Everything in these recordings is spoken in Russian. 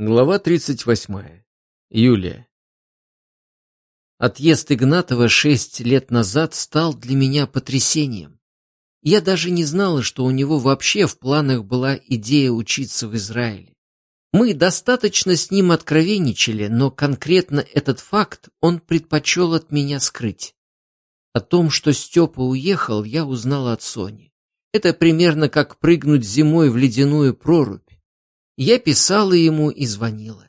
Глава 38. Юлия. Отъезд Игнатова шесть лет назад стал для меня потрясением. Я даже не знала, что у него вообще в планах была идея учиться в Израиле. Мы достаточно с ним откровенничали, но конкретно этот факт он предпочел от меня скрыть. О том, что Степа уехал, я узнала от Сони. Это примерно как прыгнуть зимой в ледяную прорубь. Я писала ему и звонила.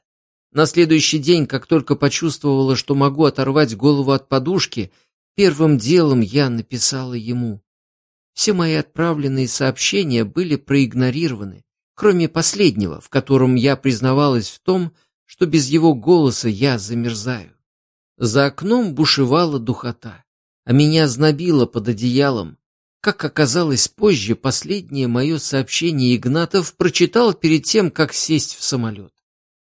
На следующий день, как только почувствовала, что могу оторвать голову от подушки, первым делом я написала ему. Все мои отправленные сообщения были проигнорированы, кроме последнего, в котором я признавалась в том, что без его голоса я замерзаю. За окном бушевала духота, а меня знобило под одеялом, как оказалось позже, последнее мое сообщение Игнатов прочитал перед тем, как сесть в самолет.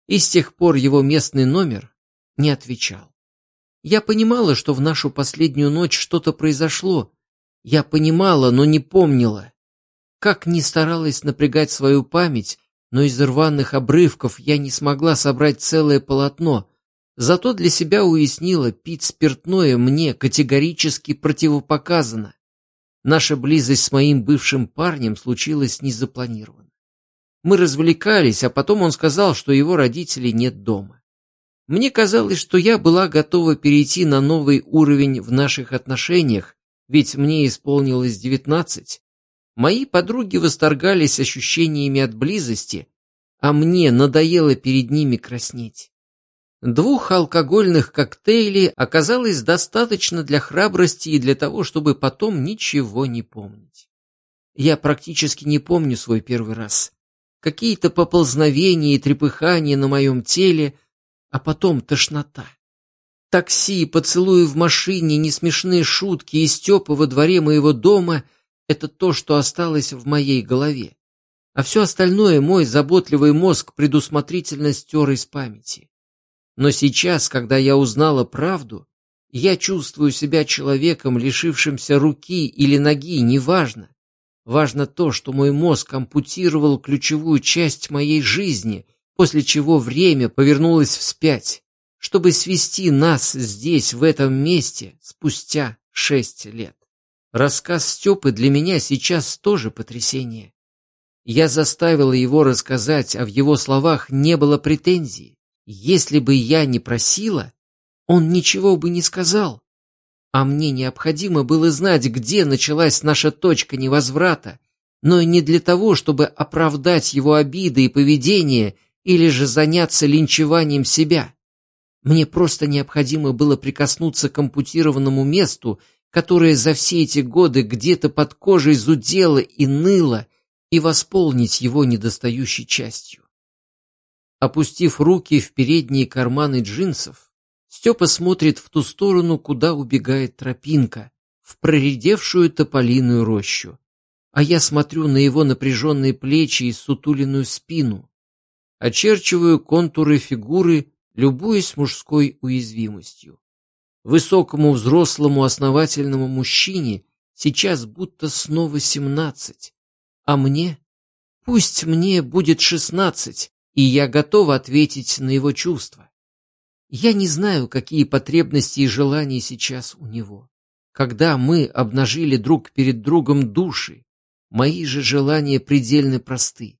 И с тех пор его местный номер не отвечал. Я понимала, что в нашу последнюю ночь что-то произошло. Я понимала, но не помнила. Как ни старалась напрягать свою память, но из рваных обрывков я не смогла собрать целое полотно. Зато для себя уяснила, пить спиртное мне категорически противопоказано. Наша близость с моим бывшим парнем случилась незапланированно. Мы развлекались, а потом он сказал, что его родителей нет дома. Мне казалось, что я была готова перейти на новый уровень в наших отношениях, ведь мне исполнилось девятнадцать. Мои подруги восторгались ощущениями от близости, а мне надоело перед ними краснеть. Двух алкогольных коктейлей оказалось достаточно для храбрости и для того, чтобы потом ничего не помнить. Я практически не помню свой первый раз. Какие-то поползновения и трепыхания на моем теле, а потом тошнота. Такси, поцелуи в машине, несмешные шутки и Степа во дворе моего дома — это то, что осталось в моей голове. А все остальное мой заботливый мозг предусмотрительно стер из памяти. Но сейчас, когда я узнала правду, я чувствую себя человеком, лишившимся руки или ноги, неважно. Важно то, что мой мозг ампутировал ключевую часть моей жизни, после чего время повернулось вспять, чтобы свести нас здесь, в этом месте, спустя шесть лет. Рассказ Степы для меня сейчас тоже потрясение. Я заставила его рассказать, а в его словах не было претензий. Если бы я не просила, он ничего бы не сказал. А мне необходимо было знать, где началась наша точка невозврата, но не для того, чтобы оправдать его обиды и поведение или же заняться линчеванием себя. Мне просто необходимо было прикоснуться к ампутированному месту, которое за все эти годы где-то под кожей зудело и ныло, и восполнить его недостающей частью. Опустив руки в передние карманы джинсов, Степа смотрит в ту сторону, куда убегает тропинка, в проредевшую тополиную рощу. А я смотрю на его напряженные плечи и сутуленную спину. Очерчиваю контуры фигуры, любуясь мужской уязвимостью. Высокому взрослому основательному мужчине сейчас будто снова семнадцать, а мне, пусть мне будет шестнадцать, и я готова ответить на его чувства. Я не знаю, какие потребности и желания сейчас у него. Когда мы обнажили друг перед другом души, мои же желания предельно просты.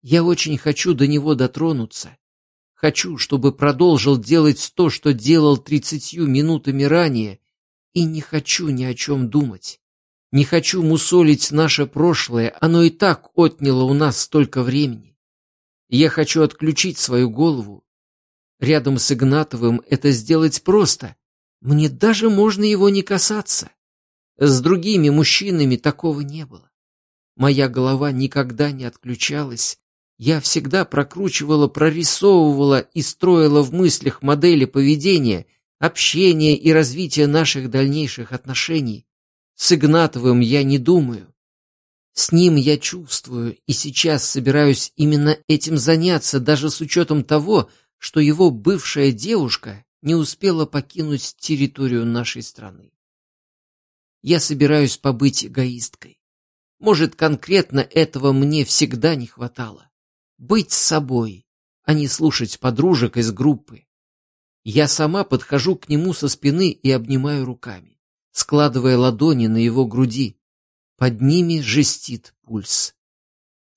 Я очень хочу до него дотронуться. Хочу, чтобы продолжил делать то, что делал тридцатью минутами ранее, и не хочу ни о чем думать. Не хочу мусолить наше прошлое, оно и так отняло у нас столько времени. Я хочу отключить свою голову. Рядом с Игнатовым это сделать просто. Мне даже можно его не касаться. С другими мужчинами такого не было. Моя голова никогда не отключалась. Я всегда прокручивала, прорисовывала и строила в мыслях модели поведения, общения и развития наших дальнейших отношений. С Игнатовым я не думаю. С ним я чувствую, и сейчас собираюсь именно этим заняться, даже с учетом того, что его бывшая девушка не успела покинуть территорию нашей страны. Я собираюсь побыть эгоисткой. Может, конкретно этого мне всегда не хватало. Быть собой, а не слушать подружек из группы. Я сама подхожу к нему со спины и обнимаю руками, складывая ладони на его груди. Под ними жестит пульс.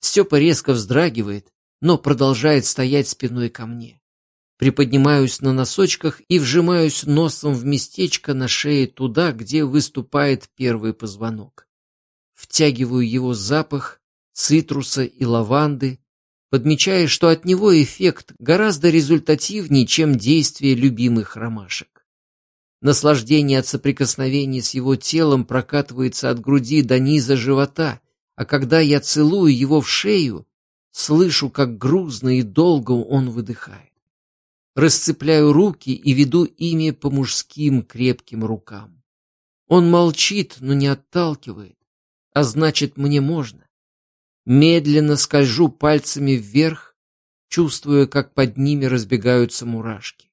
Степа резко вздрагивает, но продолжает стоять спиной ко мне. Приподнимаюсь на носочках и вжимаюсь носом в местечко на шее туда, где выступает первый позвонок. Втягиваю его запах, цитруса и лаванды, подмечая, что от него эффект гораздо результативнее, чем действие любимых ромашек. Наслаждение от соприкосновения с его телом прокатывается от груди до низа живота, а когда я целую его в шею, слышу, как грузно и долго он выдыхает. Расцепляю руки и веду ими по мужским крепким рукам. Он молчит, но не отталкивает, а значит, мне можно. Медленно скольжу пальцами вверх, чувствуя, как под ними разбегаются мурашки.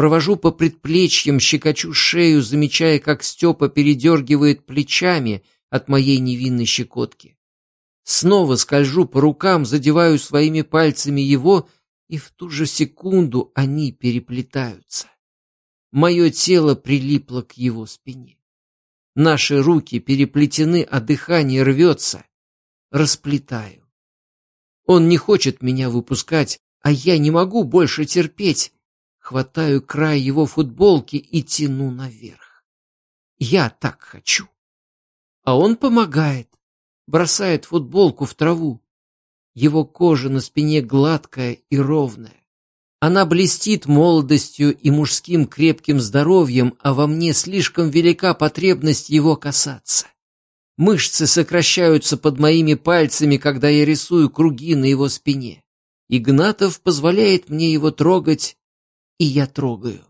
Провожу по предплечьям, щекочу шею, замечая, как Степа передергивает плечами от моей невинной щекотки. Снова скольжу по рукам, задеваю своими пальцами его, и в ту же секунду они переплетаются. Мое тело прилипло к его спине. Наши руки переплетены, а дыхание рвется расплетаю. Он не хочет меня выпускать, а я не могу больше терпеть. Хватаю край его футболки и тяну наверх. Я так хочу. А он помогает, бросает футболку в траву. Его кожа на спине гладкая и ровная. Она блестит молодостью и мужским крепким здоровьем, а во мне слишком велика потребность его касаться. Мышцы сокращаются под моими пальцами, когда я рисую круги на его спине. Игнатов позволяет мне его трогать, и я трогаю.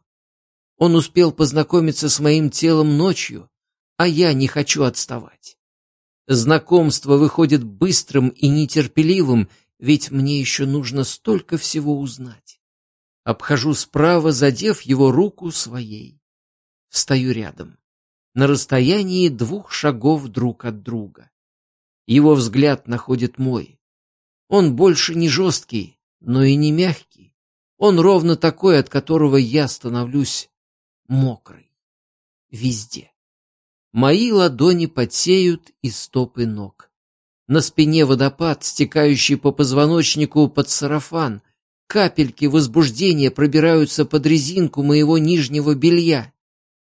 Он успел познакомиться с моим телом ночью, а я не хочу отставать. Знакомство выходит быстрым и нетерпеливым, ведь мне еще нужно столько всего узнать. Обхожу справа, задев его руку своей. Встаю рядом на расстоянии двух шагов друг от друга. Его взгляд находит мой. Он больше не жесткий, но и не мягкий. Он ровно такой, от которого я становлюсь мокрый. Везде. Мои ладони потеют и стопы ног. На спине водопад, стекающий по позвоночнику под сарафан. Капельки возбуждения пробираются под резинку моего нижнего белья.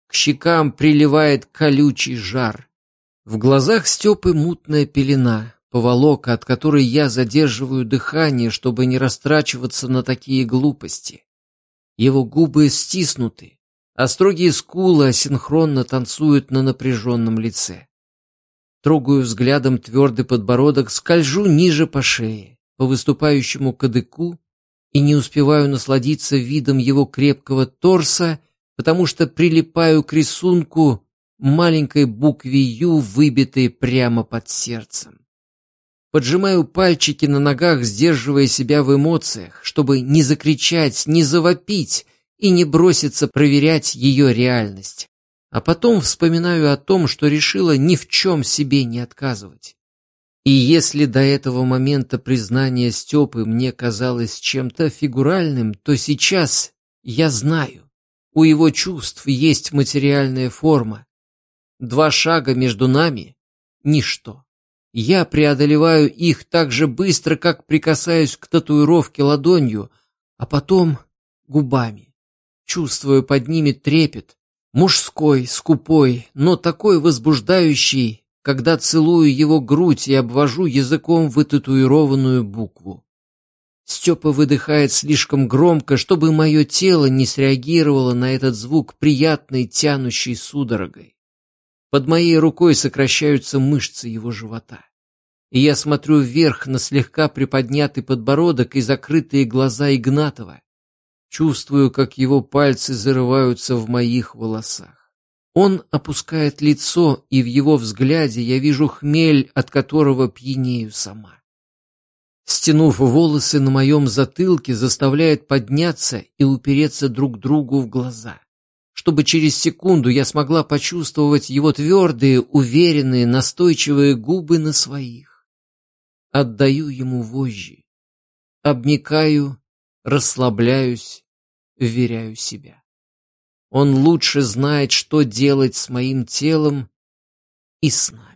К щекам приливает колючий жар. В глазах Степы мутная пелена, поволока, от которой я задерживаю дыхание, чтобы не растрачиваться на такие глупости. Его губы стиснуты, а строгие скулы асинхронно танцуют на напряженном лице. Трогаю взглядом твердый подбородок, скольжу ниже по шее, по выступающему кадыку и не успеваю насладиться видом его крепкого торса потому что прилипаю к рисунку маленькой букве «Ю», выбитой прямо под сердцем. Поджимаю пальчики на ногах, сдерживая себя в эмоциях, чтобы не закричать, не завопить и не броситься проверять ее реальность. А потом вспоминаю о том, что решила ни в чем себе не отказывать. И если до этого момента признание Степы мне казалось чем-то фигуральным, то сейчас я знаю. У его чувств есть материальная форма. Два шага между нами — ничто. Я преодолеваю их так же быстро, как прикасаюсь к татуировке ладонью, а потом губами. Чувствую под ними трепет, мужской, скупой, но такой возбуждающий, когда целую его грудь и обвожу языком вытатуированную букву. Степа выдыхает слишком громко, чтобы мое тело не среагировало на этот звук приятной тянущей судорогой. Под моей рукой сокращаются мышцы его живота. И я смотрю вверх на слегка приподнятый подбородок и закрытые глаза Игнатова. Чувствую, как его пальцы зарываются в моих волосах. Он опускает лицо, и в его взгляде я вижу хмель, от которого пьянею сама стянув волосы на моем затылке, заставляет подняться и упереться друг другу в глаза, чтобы через секунду я смогла почувствовать его твердые, уверенные, настойчивые губы на своих. Отдаю ему вожжи, обмикаю расслабляюсь, вверяю себя. Он лучше знает, что делать с моим телом и с нами.